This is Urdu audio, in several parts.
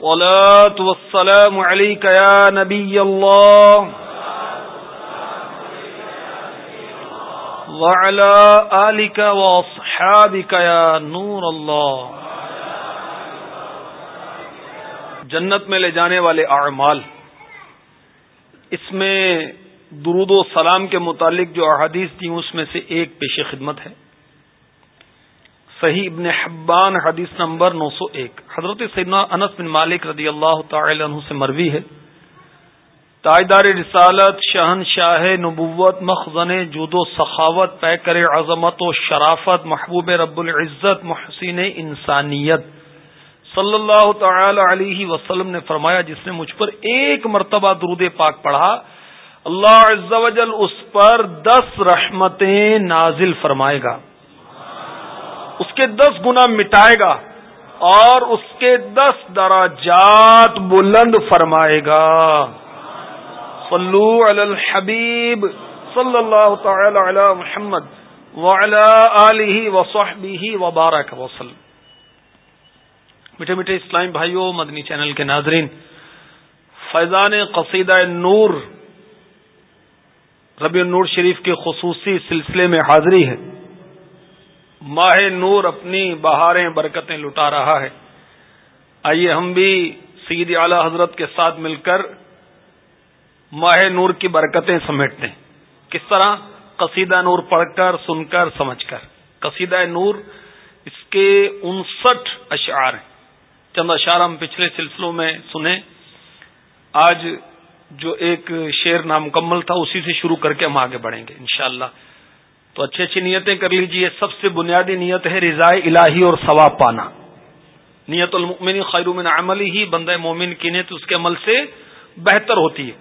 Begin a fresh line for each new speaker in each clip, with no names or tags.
الصلاة والسلام عليك يا نبي الله. وعلى آلك وأصحابك يا نور الله. جنت میں لے جانے والے اعمال. اس میں درود و سلام کے متعلق جو احادیث تھیں، اس میں سے ایک پیش خدمت ہے. صحیح ابن حبان حدیث نمبر نو سو ایک۔ حضرت سیدنا انس بن مالک رضی اللہ تعالی عنہ سے مروی ہے۔ تائیدار رسالت شہن شاہ نبوت، مخزن جود و سخاوت پے کر عظمت و شرافت، محبوب رب العزت، محسن انسانیت۔ صلی اللہ تعالی علیہ وسلم نے فرمایا، جس نے مجھ پر ایک مرتبہ درود پاک پڑھا، اللہ عز و جل اس پر دس رحمتیں نازل فرمائے گا۔ اس کے دس گنا مٹائے گا اور اس کے دس دراجات بلند فرمائے گا۔ صلو علی الحبیب صلی اللہ تعالی علی محمد وصحبہ وبارک وسلم میٹھے میٹھے اسلام بھائیوں مدنی چینل کے ناظرین، فیضان قصیدہ نور ربی النور شریف کے خصوصی سلسلے میں حاضری ہے۔ ماہ نور اپنی بہاریں برکتیں لٹا رہا ہے۔ آئیے ہم بھی سید اعلی حضرت کے ساتھ مل کر ماہ نور کی برکتیں سمیٹتے ہیں۔ کس طرح؟ قصیدہ نور پڑھ کر، سن کر، سمجھ کر۔ قصیدہ نور اس کے انسٹھ اشعار ہیں۔ چند اشعار ہم پچھلے سلسلوں میں سنیں۔ آج جو ایک شعر نامکمل تھا، اسی سے شروع کر کے ہم آگے بڑھیں گے انشاءاللہ۔ اللہ تو اچھی اچھی نیتیں کر لیجیے۔ سب سے بنیادی نیت ہے رضائے الہی اور ثواب پانا۔ نیت المؤمن خیر من عمل ہی، بندہ مومن کی نیت اس کے عمل سے بہتر ہوتی ہے۔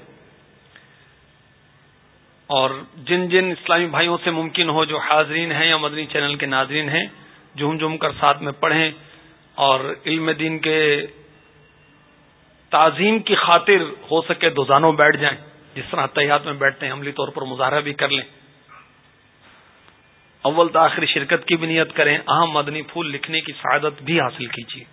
اور جن جن اسلامی بھائیوں سے ممکن ہو، جو حاضرین ہیں یا مدنی چینل کے ناظرین ہیں جم جم کر ساتھ میں پڑھیں۔ اور علم دین کے تعظیم کی خاطر ہو سکے دوزانوں بیٹھ جائیں۔ جس طرح تحیات میں بیٹھتے ہیں، عملی طور پر مظاہرہ بھی کر لیں۔ اول تاخیر شرکت کی بھی نیت کریں، اہم مدنی پھول لکھنے کی سعادت بھی حاصل کیجیے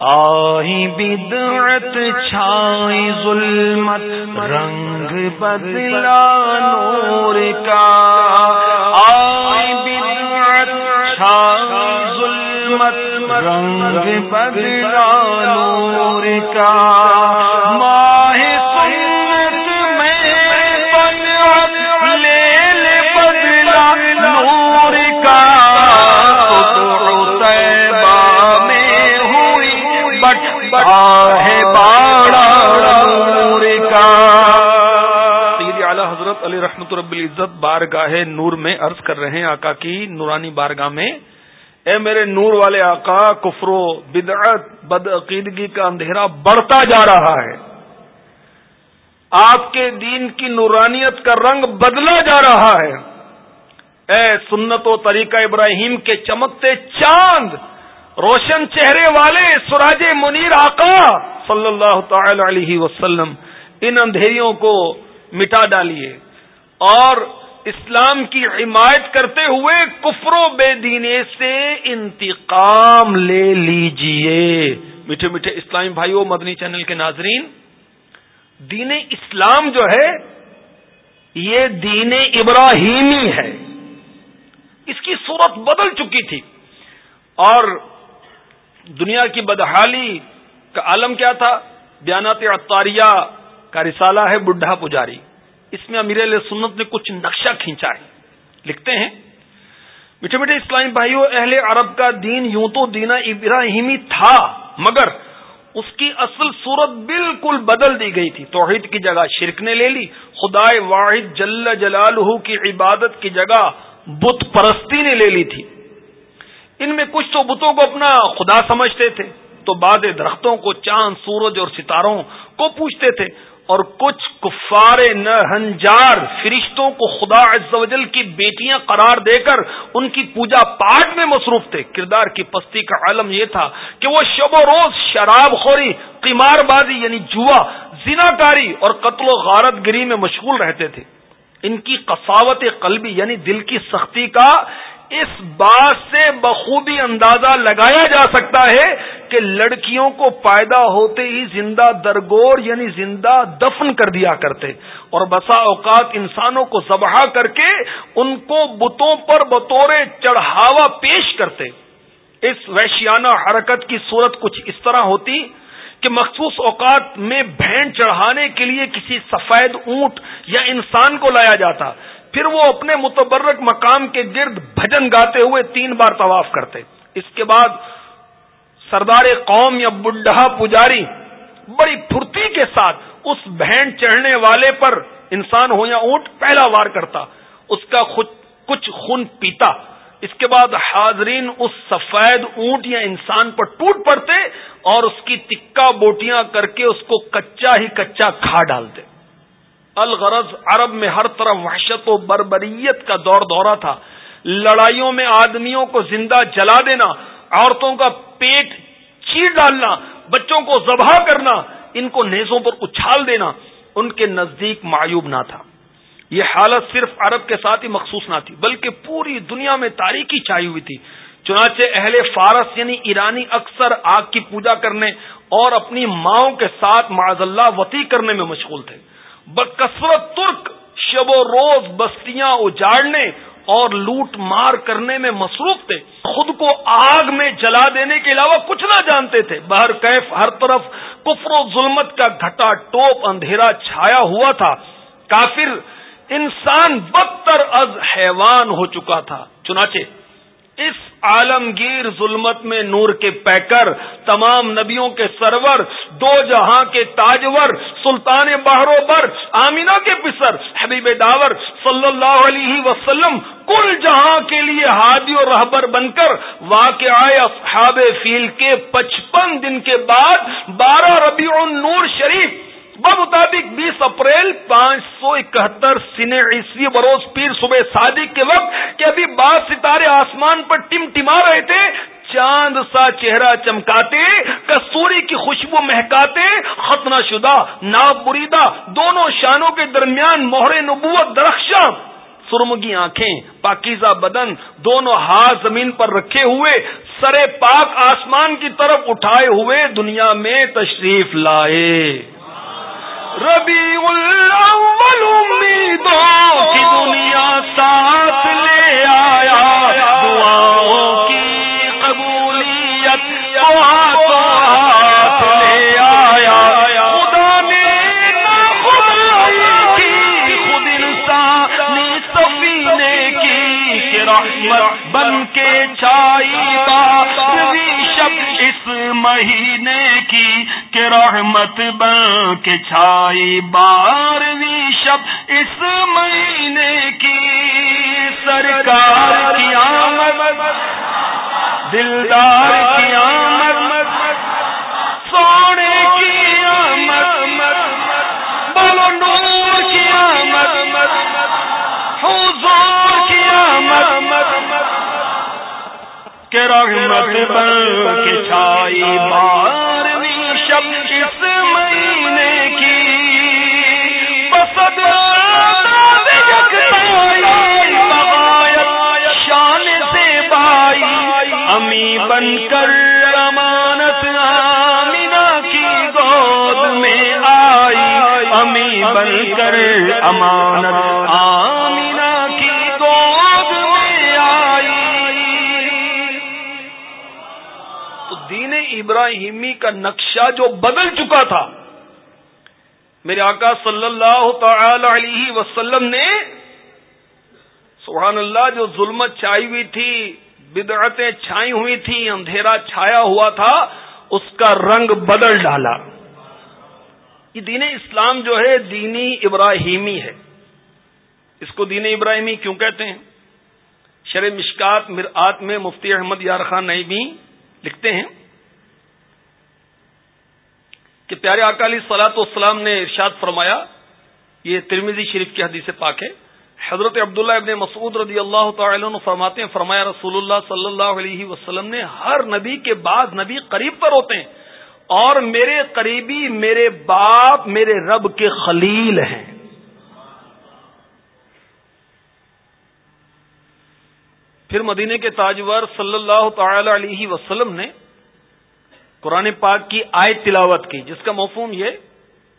آئی بدعت، چھائی ظلمت، رنگ بدلا نور کا۔ آئی بدعت، چھائی ظلمت، رنگ بدلا نور کا۔
اعلی حضرت علی رحمت رب العزت بارگاہ نور میں عرض کر رہے ہیں آقا کی نورانی بارگاہ میں۔ اے میرے نور والے آقا کفرو بدعت بدعقیدگی کا اندھیرا بڑھتا جا رہا ہے۔ آپ کے دین کی نورانیت کا رنگ بدلا جا رہا ہے۔ اے سنت و طریقہ ابراہیم کے چمکتے چاند، روشن چہرے والے سراج منیر آقا صلی اللہ تعالی علیہ وسلم ان اندھیریوں کو مٹا ڈالیے۔ اور اسلام کی حمایت کرتے ہوئے کفر و بے دینے سے انتقام لے لیجیے۔ میٹھے میٹھے اسلامی بھائیوں مدنی چینل کے ناظرین، دین اسلام جو ہے، یہ دین ابراہیمی ہے۔ اس کی صورت بدل چکی تھی۔ اور دنیا کی بدحالی کا عالم کیا تھا؟ بیانات اطاریہ کا رسالہ ہے بڈھا پجاری۔ اس میں امیر علیہ سنت نے کچھ نقشہ کھینچا ہے۔ لکھتے ہیں، میٹھے میٹھے اسلامی بھائیوں اہل عرب کا دین یوں تو دینا ابراہیمی تھا، مگر اس کی اصل صورت بالکل بدل دی گئی تھی۔ توحید کی جگہ شرک نے لے لی، خدائے واحد جل جلال کی عبادت کی جگہ بت پرستی نے لے لی تھی۔ ان میں کچھ تو بتوں کو اپنا خدا سمجھتے تھے، تو بعد درختوں کو چاند، سورج اور ستاروں کو پوچھتے تھے۔ اور کچھ کفار نہنجار فرشتوں کو خدا عز و جل کی بیٹیاں قرار دے کر ان کی پوجا پاٹ میں مصروف تھے۔ کردار کی پستی کا عالم یہ تھا کہ وہ شب و روز شراب خوری، قمار بازی یعنی جوا زنا کاری اور قتل و غارت گری میں مشغول رہتے تھے۔ ان کی قساوت قلبی یعنی دل کی سختی کا اس بات سے بخوبی اندازہ لگایا جا سکتا ہے کہ لڑکیوں کو پیدا ہوتے ہی زندہ درگور یعنی زندہ دفن کر دیا کرتے اور بسا اوقات انسانوں کو ذبح کر کے ان کو بتوں پر بطور چڑھاوا پیش کرتے۔ اس ویشیانہ حرکت کی صورت کچھ اس طرح ہوتی کہ مخصوص اوقات میں بھین چڑھانے کے لیے کسی سفید اونٹ یا انسان کو لایا جاتا۔ پھر وہ اپنے متبرک مقام کے گرد بھجن گاتے ہوئے تین بار طواف کرتے۔ اس کے بعد سردار قوم یا بڈھا پجاری بڑی پھرتی کے ساتھ اس بہن چڑھنے والے پر انسان ہو یا اونٹ پہلا وار کرتا۔ اس کا کچھ خون پیتا۔ اس کے بعد حاضرین اس سفید اونٹ یا انسان پر ٹوٹ پڑتے اور اس کی تکا بوٹیاں کر کے اس کو کچا ہی کچا کھا ڈالتے۔ الغرض عرب میں ہر طرف وحشت و بربریت کا دور دورہ تھا۔ لڑائیوں میں آدمیوں کو زندہ جلا دینا، عورتوں کا پیٹ چیر ڈالنا، بچوں کو ذبح کرنا، ان کو نیزوں پر اچھال دینا، ان کے نزدیک معیوب نہ تھا۔ یہ حالت صرف عرب کے ساتھ ہی مخصوص نہ تھی، بلکہ پوری دنیا میں تاریخی چھائی ہوئی تھی۔ چنانچہ اہل فارس یعنی ایرانی اکثر آگ کی پوجا کرنے اور اپنی ماؤں کے ساتھ معذ اللہ وتی کرنے میں مشغول تھے۔ بکثرت ترک شب و روز بستیاں اجاڑنے اور لوٹ مار کرنے میں مصروف تھے۔ خود کو آگ میں جلا دینے کے علاوہ کچھ نہ جانتے تھے۔ بہر کیف ہر طرف کفر و ظلمت کا گھٹا ٹوپ اندھیرا چھایا ہوا تھا۔ کافر انسان بدتر از حیوان ہو چکا تھا۔ چنانچہ اس عالمگیر ظلمت میں نور کے پیکر، تمام نبیوں کے سرور، دو جہاں کے تاجور، سلطان بہرو بر آمینہ کے پسر، حبیب داور صلی اللہ علیہ وسلم، کل جہاں کے لیے ہادی و رہبر بن کر واقع اصحاب فیل کے پچپن دن کے بعد بارہ ربیع النور شریف بمطابق بیس اپریل پانچ سو اکہتر سن عیسوی بروز پیر صبح صادق کے وقت کہ ابھی بعض ستارے آسمان پر ٹم ٹما رہے تھے، چاند سا چہرہ چمکاتے، کستوری کی خوشبو مہکاتے، ختنہ شدہ ناب بریدہ، دونوں شانوں کے درمیان موہر نبوت درخشاں، سرمگی آنکھیں، پاکیزہ بدن، دونوں ہاتھ زمین پر رکھے ہوئے، سرے پاک آسمان کی طرف اٹھائے ہوئے دنیا میں تشریف لائے۔
ربی الاول امیدوں کی دنیا ساتھ لے آیا دعاؤں کی قبولیت مہینے کی کہ رحمت بن کے چھائی بارہویں شب اس مہینے کی سرکار کی آمد، دلدار کی آمد کہ کے چھائی بارہویں شب اس مہینے کی۔ بسد شان سے بائی امی بن کر امانت آمینہ کی گود میں آئی۔ امی بن کر امانت
ابراہیمی کا نقشہ جو بدل چکا تھا۔ میرے آقا صلی اللہ تعالی علیہ وسلم نے سبحان اللہ جو ظلمت چھائی ہوئی تھی، بدعتیں چھائی ہوئی تھی اندھیرا چھایا ہوا تھا، اس کا رنگ بدل ڈالا۔ یہ دین اسلام جو ہے دینی ابراہیمی ہے۔ اس کو دین ابراہیمی کیوں کہتے ہیں؟ شر مشکات مرآت میں مفتی احمد یار خان نئی بھی لکھتے ہیں۔ کہ پیارے اکالی سلاط والسلام نے ارشاد فرمایا، یہ ترمیزی شریف کی حدیث پاک ہے۔ حضرت عبداللہ ابن مسعود رضی اللہ تعالی عنہ فرماتے ہیں، فرمایا رسول اللہ صلی اللہ علیہ وسلم نے، ہر نبی کے بعد نبی قریب پر ہوتے ہیں اور میرے قریبی، میرے باپ، میرے رب کے خلیل ہیں۔ پھر مدینے کے تاجور صلی اللہ تعالی علیہ وسلم نے قرآن پاک کی آئے تلاوت کی، جس کا مفہوم یہ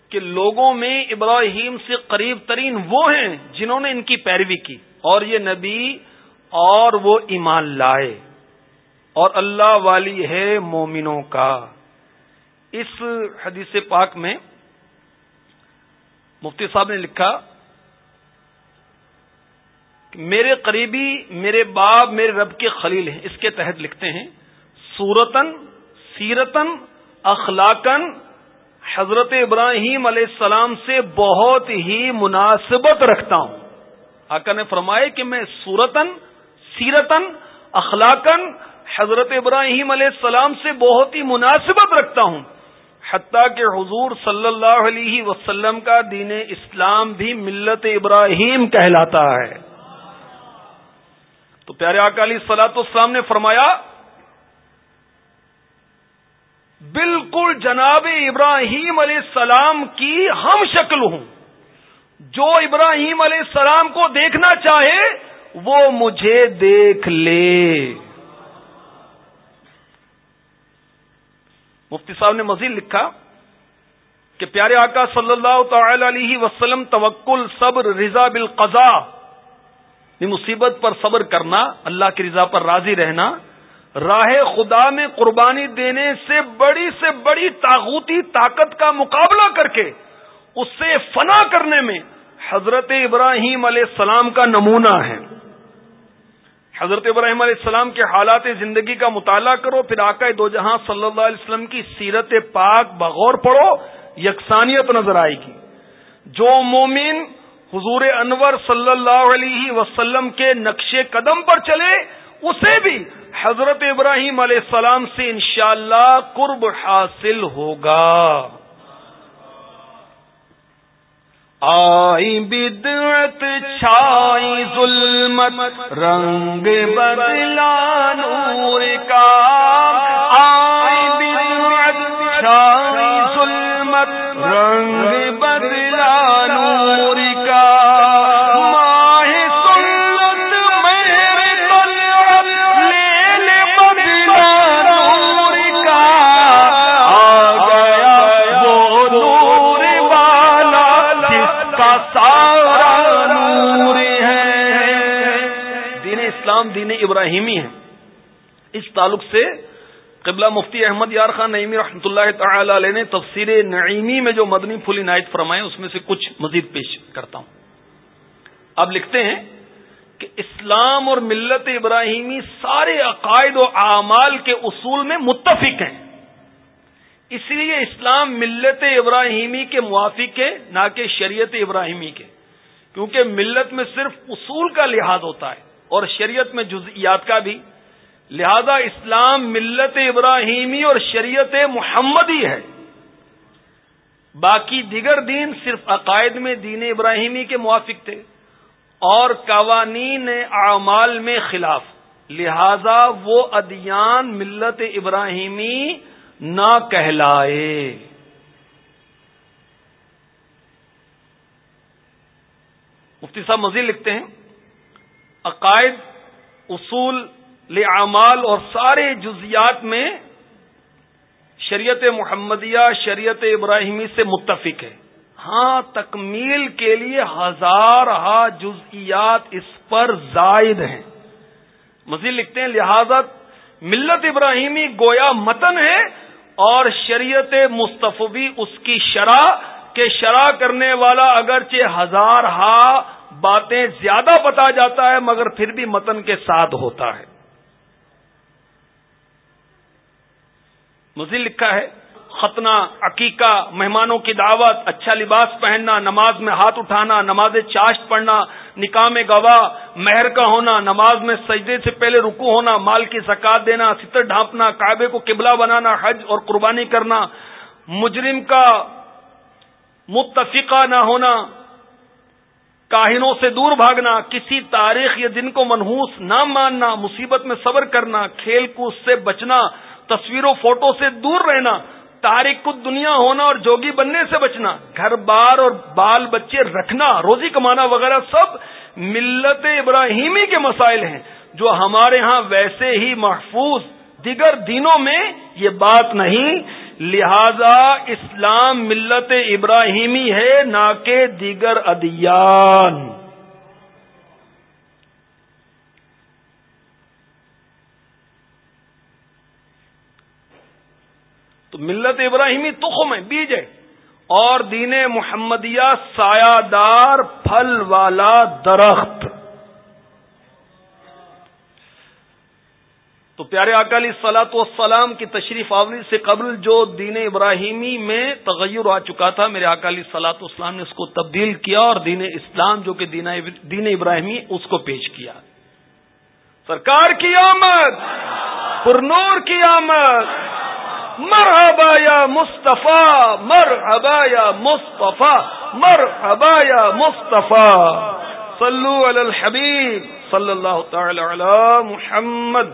کہ لوگوں میں ابراہیم سے قریب ترین وہ ہیں جنہوں نے ان کی پیروی کی، اور یہ نبی اور وہ ایمان لائے۔ اور اللہ والی ہے مومنوں کا۔ اس حدیث پاک میں مفتی صاحب نے لکھا کہ میرے قریبی، میرے باپ، میرے رب کے خلیل ہیں۔ اس کے تحت لکھتے ہیں سورتن سیرتن اخلاقن حضرت ابراہیم علیہ السلام سے بہت ہی مناسبت رکھتا ہوں۔ آقا نے فرمائے کہ میں سورتن سیرتن اخلاقن حضرت ابراہیم علیہ السلام سے بہت ہی مناسبت رکھتا ہوں۔ حتیٰ کہ حضور صلی اللہ علیہ وسلم کا دین اسلام بھی ملت ابراہیم کہلاتا ہے۔ تو پیارے اکالی سلاط اسلام نے فرمایا بالکل جناب ابراہیم علیہ السلام کی ہم شکل ہوں۔ جو ابراہیم علیہ السلام کو دیکھنا چاہے، وہ مجھے دیکھ لے۔ مفتی صاحب نے مزید لکھا کہ پیارے آقا صلی اللہ تعالی علیہ وسلم، توکل، صبر، رضا بالقضا مصیبت پر صبر کرنا، اللہ کی رضا پر راضی رہنا راہ خدا میں قربانی دینے سے بڑی سے بڑی تاغوتی طاقت کا مقابلہ کر کے، اس سے فنا کرنے میں حضرت ابراہیم علیہ السلام کا نمونہ ہے۔ حضرت ابراہیم علیہ السلام کے حالات زندگی کا مطالعہ کرو، پھر آقا دو جہاں صلی اللہ علیہ وسلم کی سیرت پاک بغور پڑھو، یکسانیت نظر آئے گی۔ جو مومن حضور انور صلی اللہ علیہ وسلم کے نقش قدم پر چلے، اسے بھی حضرت ابراہیم علیہ السلام سے انشاءاللہ قرب حاصل ہوگا۔ آئی بدعت، چھائی ظلمت، رنگ بدلا، نور کا۔ آئی بدعت، چھائی ظلمت، رنگ دین ابراہیمی ہے اس تعلق سے قبلہ مفتی احمد یار خان نعیمی رحمۃ اللہ تعالی علیہ نے تفسیر نعیمی میں جو مدنی پھولی عنایت فرمائے، اس میں سے کچھ مزید پیش کرتا ہوں۔ اب لکھتے ہیں کہ اسلام اور ملت ابراہیمی سارے عقائد و اعمال کے اصول میں متفق ہیں۔ اس لیے اسلام ملت ابراہیمی کے موافق ہے، نہ کہ شریعت ابراہیمی کے۔ کیونکہ ملت میں صرف اصول کا لحاظ ہوتا ہے۔ اور شریعت میں جزئیات کا بھی۔ لہذا اسلام ملت ابراہیمی اور شریعت محمدی ہے۔ باقی دیگر دین صرف عقائد میں دین ابراہیمی کے موافق تھے۔ اور قوانین اعمال میں خلاف۔ لہذا وہ ادیان ملت ابراہیمی نہ کہلائے۔ مفتی صاحب مزید لکھتے ہیں۔ عقائد، اصول، لعمال اور سارے جزیات میں شریعت محمدیہ، شریعت ابراہیمی سے متفق ہے۔ ہاں تکمیل کے لیے ہزار ہا جزیات اس پر زائد ہیں۔ مزید لکھتے ہیں، لہذا ملت ابراہیمی گویا متن ہے اور شریعت مصطفی اس کی شرح کے شرح کرنے والا اگرچہ ہزار ہا باتیں زیادہ بتا جاتا ہے مگر پھر بھی متن کے ساتھ ہوتا ہے۔ مزید لکھا ہے، ختنہ، عقیقہ، مہمانوں کی دعوت اچھا لباس پہننا، نماز میں ہاتھ اٹھانا، نماز چاشت پڑھنا، نکاح میں گواہ، مہر کا ہونا، نماز میں سجدے سے پہلے رکو ہونا، مال کی زکات دینا، ستر ڈھانپنا، کعبے کو قبلہ بنانا، حج اور قربانی کرنا، مجرم کا متفقہ نہ ہونا کاہنوں سے دور بھاگنا، کسی تاریخ یا دن کو منحوس نہ ماننا، مصیبت میں صبر کرنا، کھیل کود سے بچنا تصویروں فوٹو سے دور رہنا، تاریخ کود دنیا ہونا اور جوگی بننے سے بچنا، گھر بار اور بال بچے رکھنا، روزی کمانا وغیرہ سب ملت ابراہیمی کے مسائل ہیں، جو ہمارے ہاں ویسے ہی محفوظ، دیگر دینوں میں یہ بات نہیں۔ لہذا اسلام ملت ابراہیمی ہے نہ کہ دیگر ادیان۔ تو ملت ابراہیمی تخم ہے، بیج ہے۔ اور دین محمدیہ سایہ دار پھل والا درخت۔ تو پیارے اکالی سلاط والسلام کی تشریف آوری سے قبل جو دین ابراہیمی میں تغیر آ چکا تھا، میرے اکالی سلاط اسلام نے اس کو تبدیل کیا اور دین اسلام جو کہ دین ابراہیمی اس کو پیش کیا۔ سرکار کی آمد، پرنور کی آمد، مرحبا یا مصطفیٰ، مرحبا یا مصطفیٰ، مرحبا یا مصطفیٰ۔ صلو علی الحبیب، صلی اللہ تعالی علی محمد۔